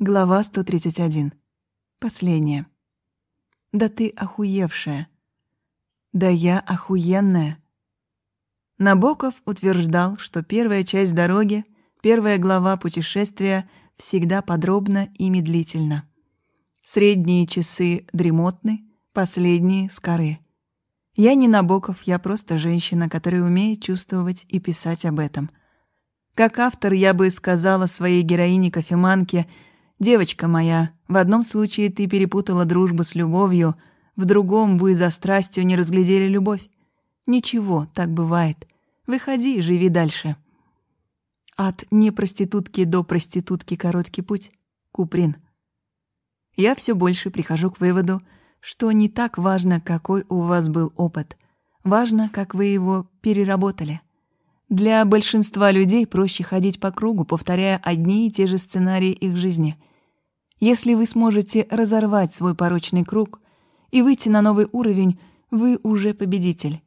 Глава 131. Последняя. Да ты охуевшая. Да я охуенная. Набоков утверждал, что первая часть дороги, первая глава путешествия всегда подробно и медлительно. Средние часы дремотны, последние — скоры. Я не Набоков, я просто женщина, которая умеет чувствовать и писать об этом. Как автор я бы сказала своей героине-кофеманке — «Девочка моя, в одном случае ты перепутала дружбу с любовью, в другом вы за страстью не разглядели любовь. Ничего, так бывает. Выходи и живи дальше». От непроститутки до проститутки короткий путь. Куприн. Я все больше прихожу к выводу, что не так важно, какой у вас был опыт. Важно, как вы его переработали. Для большинства людей проще ходить по кругу, повторяя одни и те же сценарии их жизни — если вы сможете разорвать свой порочный круг и выйти на новый уровень, вы уже победитель.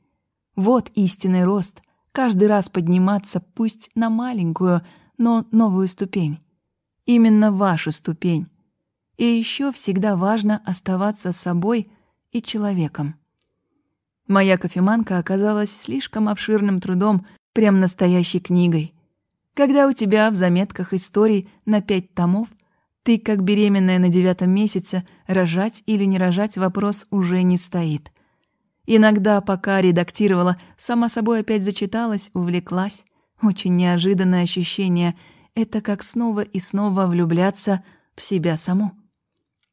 Вот истинный рост. Каждый раз подниматься, пусть на маленькую, но новую ступень. Именно вашу ступень. И еще всегда важно оставаться собой и человеком. Моя кофеманка оказалась слишком обширным трудом, прям настоящей книгой. Когда у тебя в заметках историй на пять томов, ты, как беременная на девятом месяце, рожать или не рожать вопрос уже не стоит. Иногда, пока редактировала, сама собой опять зачиталась, увлеклась. Очень неожиданное ощущение — это как снова и снова влюбляться в себя саму.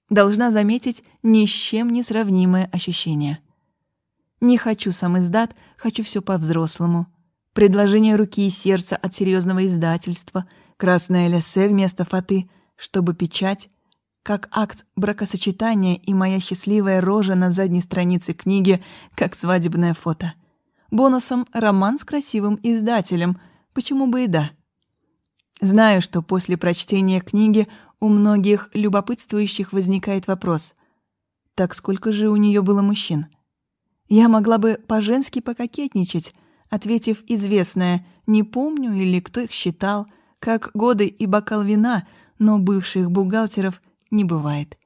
Должна заметить ни с чем не сравнимое ощущение. Не хочу сам издат, хочу все по-взрослому. Предложение руки и сердца от серьезного издательства, красное ляссе вместо фаты — чтобы печать, как акт бракосочетания и моя счастливая рожа на задней странице книги, как свадебное фото. Бонусом роман с красивым издателем, почему бы и да. Знаю, что после прочтения книги у многих любопытствующих возникает вопрос. Так сколько же у нее было мужчин? Я могла бы по-женски пококетничать, ответив известное «не помню» или «кто их считал», как годы и бокал вина — но бывших бухгалтеров не бывает.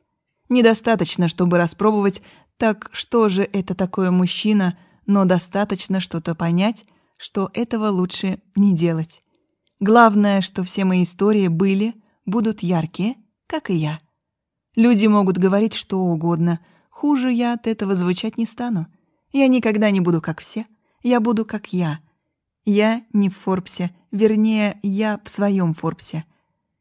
Недостаточно, чтобы распробовать, так что же это такое мужчина, но достаточно что-то понять, что этого лучше не делать. Главное, что все мои истории были, будут яркие, как и я. Люди могут говорить что угодно, хуже я от этого звучать не стану. Я никогда не буду как все, я буду как я. Я не в Форбсе, вернее, я в своем Форбсе —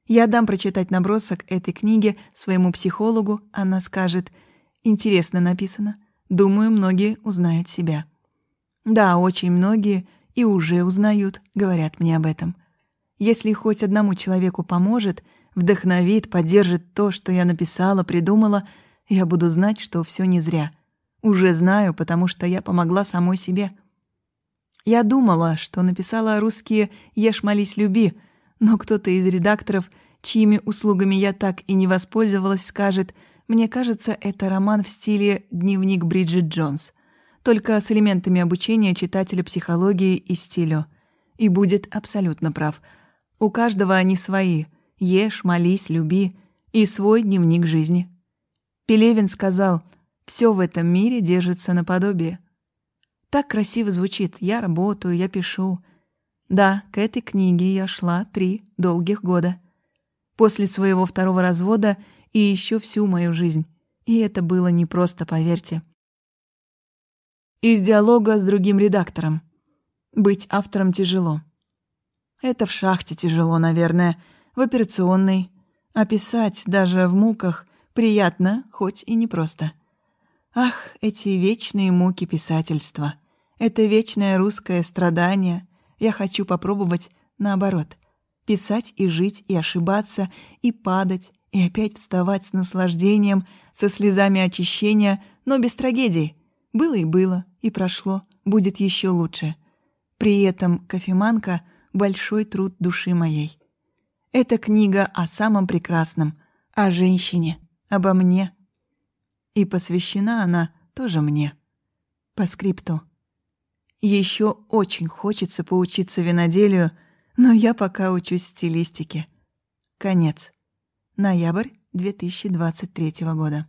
я дам прочитать набросок этой книги своему психологу, она скажет «Интересно написано. Думаю, многие узнают себя». Да, очень многие и уже узнают, говорят мне об этом. Если хоть одному человеку поможет, вдохновит, поддержит то, что я написала, придумала, я буду знать, что все не зря. Уже знаю, потому что я помогла самой себе. Я думала, что написала русские «Ешь, молись, люби», но кто-то из редакторов чьими услугами я так и не воспользовалась, скажет, мне кажется, это роман в стиле «Дневник Бриджит Джонс», только с элементами обучения читателя психологии и стилю. И будет абсолютно прав. У каждого они свои. Ешь, молись, люби. И свой дневник жизни. Пелевин сказал, все в этом мире держится наподобие. Так красиво звучит. Я работаю, я пишу. Да, к этой книге я шла три долгих года после своего второго развода и еще всю мою жизнь. И это было непросто, поверьте. Из диалога с другим редактором. Быть автором тяжело. Это в шахте тяжело, наверное, в операционной. А писать даже в муках приятно, хоть и непросто. Ах, эти вечные муки писательства. Это вечное русское страдание. Я хочу попробовать наоборот писать и жить, и ошибаться, и падать, и опять вставать с наслаждением, со слезами очищения, но без трагедии. Было и было, и прошло, будет еще лучше. При этом кофеманка — большой труд души моей. Это книга о самом прекрасном, о женщине, обо мне. И посвящена она тоже мне. По скрипту. Еще очень хочется поучиться виноделию — но я пока учусь стилистике. Конец. Ноябрь 2023 года.